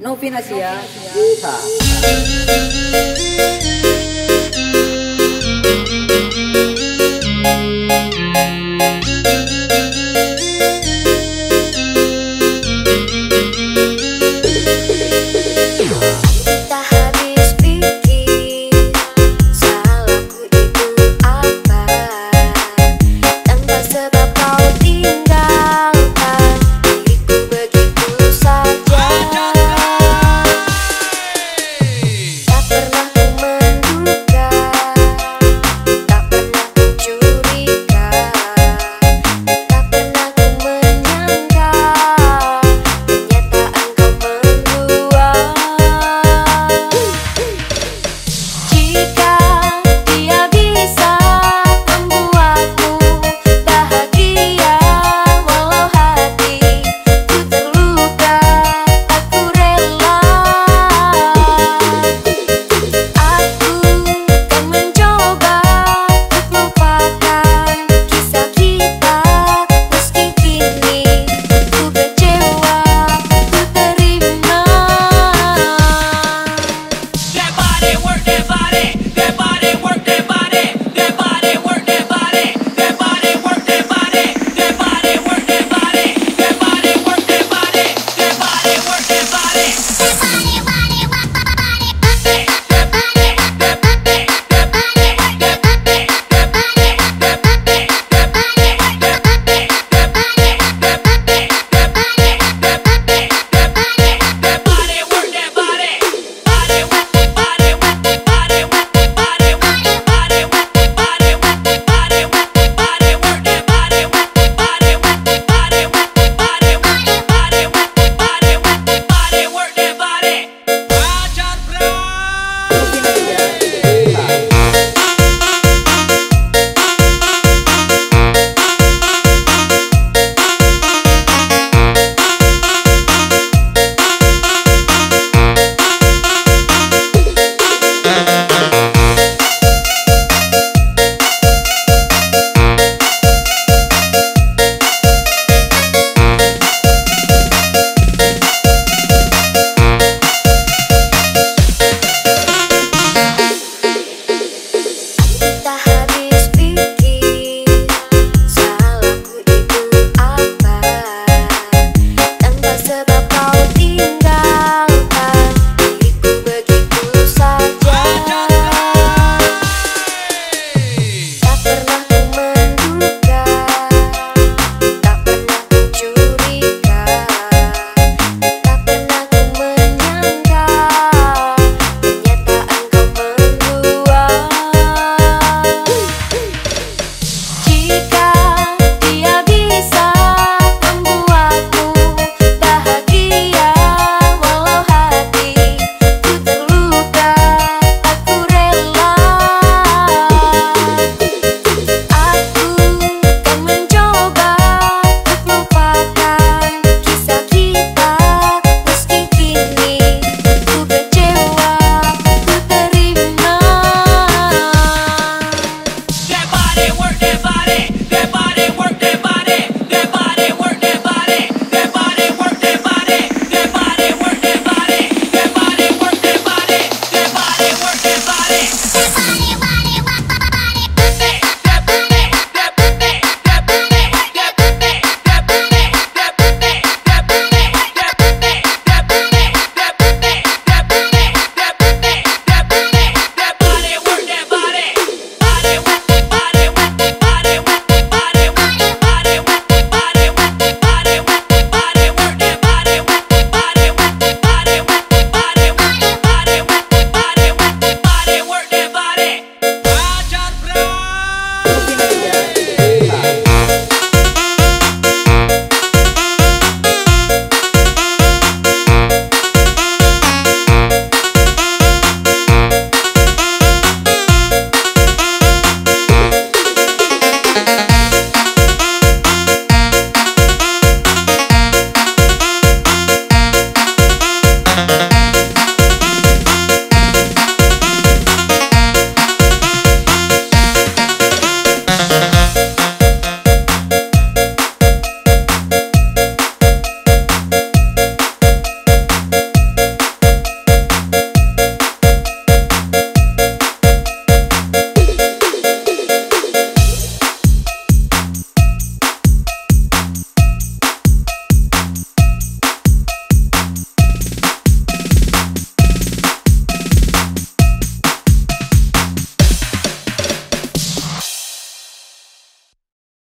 Novinasia. Yeehaw.